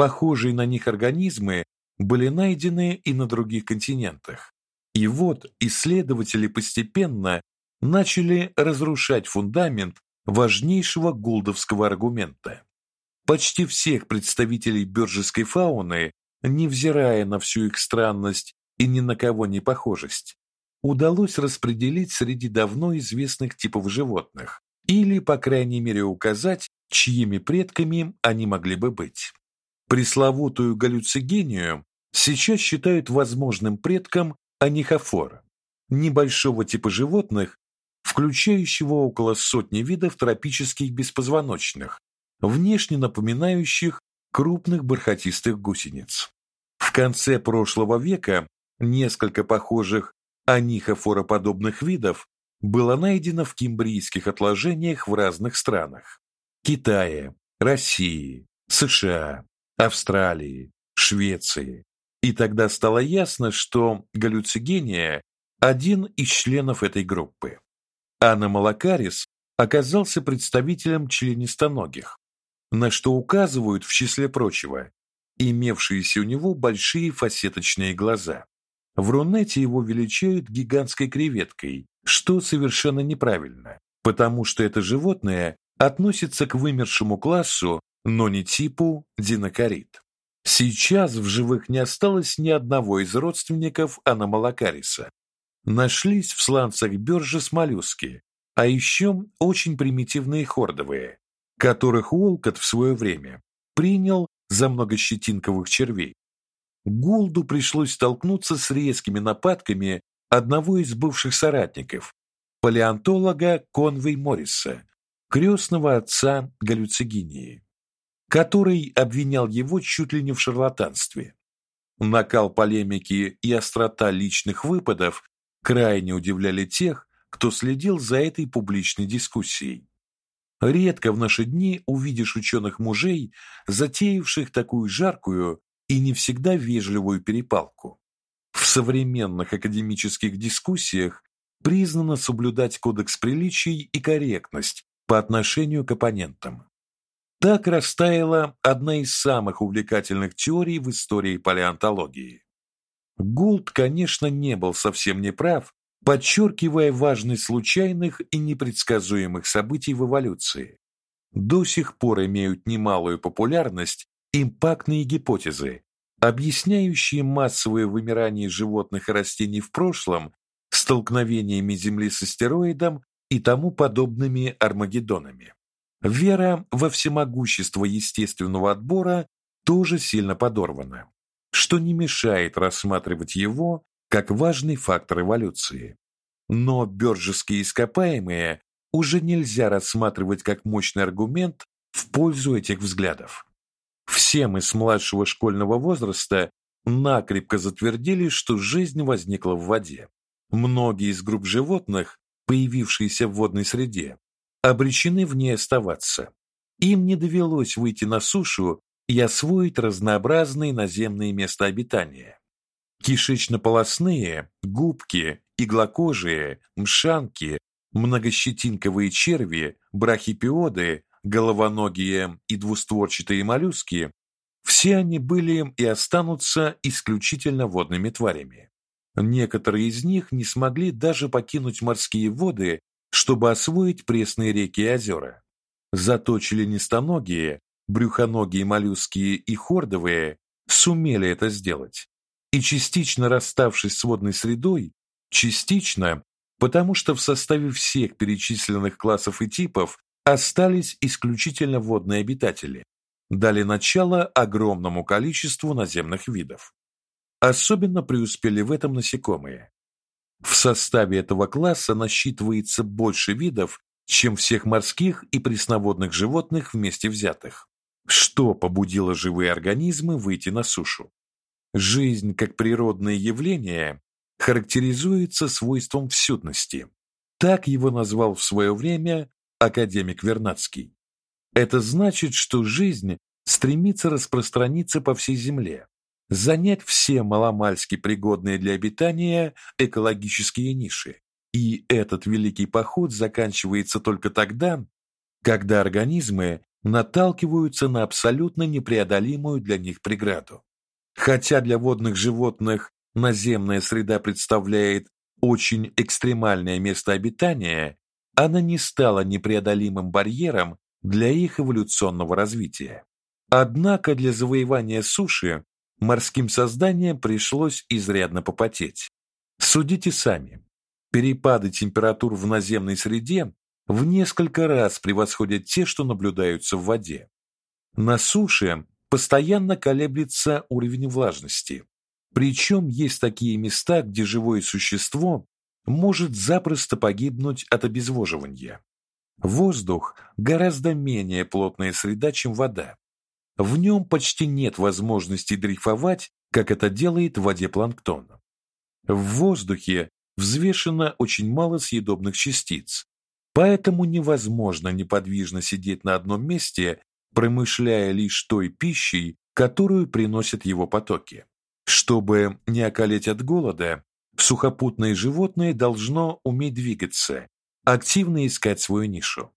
Похожие на них организмы были найдены и на других континентах. И вот исследователи постепенно начали разрушать фундамент важнейшего гулдовского аргумента. Почти всех представителей биржеской фауны, невзирая на всю их странность и ни на кого не похожесть, удалось распределить среди давно известных типов животных или, по крайней мере, указать, чьими предками они могли бы быть. Пресловутую галлюцигению сейчас считают возможным предком анихофора, небольшого типа животных, включающего около сотни видов тропических беспозвоночных, внешне напоминающих крупных бархатистых гусениц. В конце прошлого века несколько похожих анихофороподобных видов было найдено в кембрийских отложениях в разных странах: Китае, России, США, Австралии, Швеции. И тогда стало ясно, что галлюцигения один из членов этой группы. Анна Малакарис оказался представителем членистоногих, на что указывают в числе прочего имевшиеся у него большие фасеточные глаза. В Рунете его величают гигантской креветкой, что совершенно неправильно, потому что это животное относится к вымершему классу, но не типу динокарид. Сейчас в живых не осталось ни одного из родственников аномалокариса. Нашлись в сланцах биржи моллюски, а еще очень примитивные хордовые, которых Уолкот в свое время принял за многощетинковых червей. Гулду пришлось столкнуться с резкими нападками одного из бывших соратников, палеонтолога Конвей Морриса, крестного отца галлюцигении, который обвинял его чуть ли не в шарлатанстве. Накал полемики и острота личных выпадов крайне удивляли тех, кто следил за этой публичной дискуссией. Редко в наши дни увидишь ученых мужей, затеявших такую жаркую и не всегда вежливую перепалку. В современных академических дискуссиях признано соблюдать кодекс приличий и корректность по отношению к оппонентам. Так растаяла одна из самых увлекательных теорий в истории палеонтологии. Гулд, конечно, не был совсем неправ, подчеркивая важность случайных и непредсказуемых событий в эволюции. До сих пор имеют немалую популярность импактные гипотезы, объясняющие массовое вымирание животных и растений в прошлом столкновениями Земли с астероидом и тому подобными армагеддонами. Вера во всемогущество естественного отбора тоже сильно подорвана, что не мешает рассматривать его как важный фактор эволюции. Но бёрджеские ископаемые уже нельзя рассматривать как мощный аргумент в пользу этих взглядов. Все мы с младшего школьного возраста накрепко затвердили, что жизнь возникла в воде. Многие из групп животных, появившиеся в водной среде, обречены в ней оставаться. Им не довелось выйти на сушу и освоить разнообразные наземные места обитания. Кишечно-полосные, губки, иглокожие, мшанки, многощетинковые черви, брахипиоды, головоногие и двустворчатые моллюски все они были и останутся исключительно водными тварями. Некоторые из них не смогли даже покинуть морские воды, чтобы освоить пресные реки и озера. Зато членистоногие, брюхоногие моллюски и хордовые сумели это сделать и частично расставшись с водной средой, частично потому что в составе всех перечисленных классов и типов остались исключительно водные обитатели, дали начало огромному количеству наземных видов. Особенно преуспели в этом насекомые. В составе этого класса насчитывается больше видов, чем всех морских и пресноводных животных вместе взятых. Что побудило живые организмы выйти на сушу? Жизнь как природное явление характеризуется свойством всюдности. Так его назвал в свое время академик Вернадский. Это значит, что жизнь стремится распространиться по всей земле, занять все маломальски пригодные для обитания экологические ниши. И этот великий поход заканчивается только тогда, когда организмы наталкиваются на абсолютно непреодолимую для них преграду. Хотя для водных животных наземная среда представляет очень экстремальное место обитания, она не стала непреодолимым барьером для их эволюционного развития. Однако для завоевания суши морским созданиям пришлось изрядно попотеть. Судите сами. Перепады температур в наземной среде в несколько раз превосходят те, что наблюдаются в воде. На суше постоянно колеблется уровень влажности. Причем есть такие места, где живое существо может запросто погибнуть от обезвоживания. Воздух гораздо менее плотная среда, чем вода. В нем почти нет возможности дрейфовать, как это делает в воде планктон. В воздухе взвешено очень мало съедобных частиц, поэтому невозможно неподвижно сидеть на одном месте промышляя лишь той пищей, которую приносят его потоки. Чтобы не околеть от голода, сухопутное животное должно уметь двигаться, активно искать свою нишу.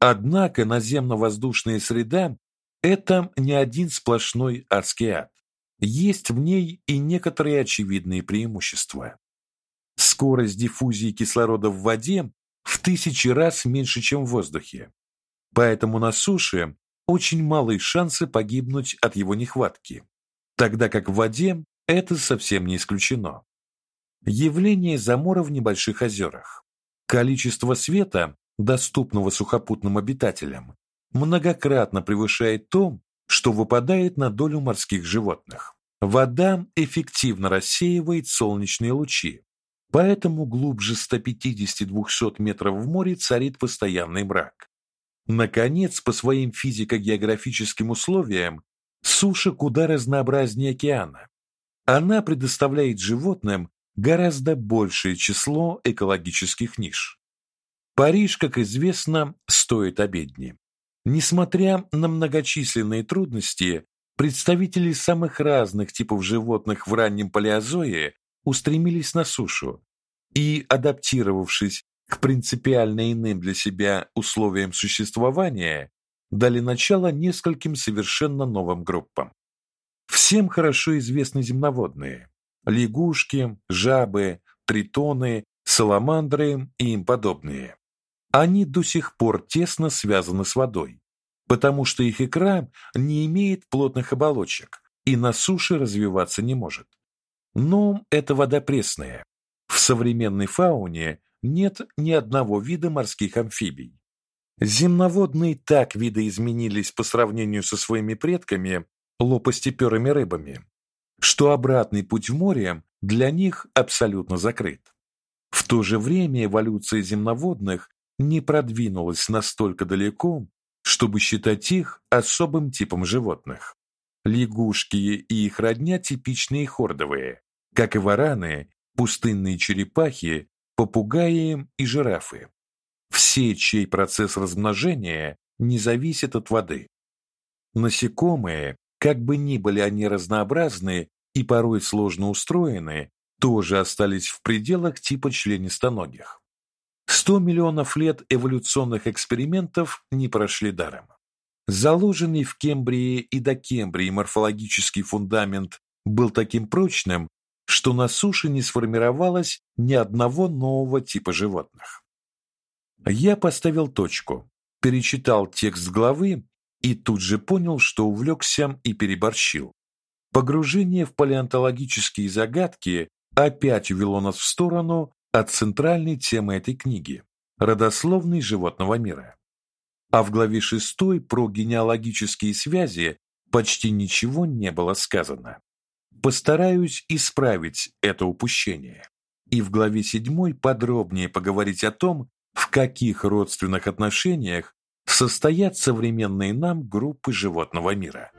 Однако наземно-воздушная среда Это не один сплошной адский ад. Есть в ней и некоторые очевидные преимущества. Скорость диффузии кислорода в воде в тысячи раз меньше, чем в воздухе. Поэтому на суше очень малые шансы погибнуть от его нехватки, тогда как в воде это совсем не исключено. Явление замора в небольших озерах. Количество света, доступного сухопутным обитателям, многократно превышает то, что выпадает на долю морских животных. Вода эффективно рассеивает солнечные лучи, поэтому глубже 150-200 метров в море царит постоянный мрак. Наконец, по своим физико-географическим условиям, суша куда разнообразнее океана. Она предоставляет животным гораздо большее число экологических ниш. Париж, как известно, стоит обедни. Несмотря на многочисленные трудности, представители самых разных типов животных в раннем палеозое устремились на сушу и, адаптировавшись к принципиально иным для себя условиям существования, дали начало нескольким совершенно новым группам. Всем хорошо известны земноводные: лягушки, жабы, тритоны, саламандры и им подобные. Они до сих пор тесно связаны с водой, потому что их икра не имеет плотных оболочек и на суше развиваться не может. Но эта вода пресная. В современной фауне нет ни одного вида морских амфибий. Земноводные так видоизменились по сравнению со своими предками, лопастеперыми рыбами, что обратный путь в море для них абсолютно закрыт. В то же время эволюция земноводных не продвинулась настолько далеко, чтобы считать их особым типом животных. Лягушки и их родня типичные хордовые, как и вараны, пустынные черепахи попугаи и жирафы. Все, чей процесс размножения не зависит от воды. Насекомые, как бы ни были они разнообразны и порой сложно устроены, тоже остались в пределах типа членистоногих. 100 миллионов лет эволюционных экспериментов не прошли даром. Заложенный в Кембрии и до Кембрии морфологический фундамент был таким прочным, что на суше не сформировалось ни одного нового типа животных. Я поставил точку, перечитал текст главы и тут же понял, что увлекся и переборщил. Погружение в палеонтологические загадки опять увело нас в сторону от центральной темы этой книги родословной животного мира. А в главе шестой про генеалогические связи почти ничего не было сказано. Постараюсь исправить это упущение и в главе 7 подробнее поговорить о том, в каких родственных отношениях состоят современные нам группы животного мира.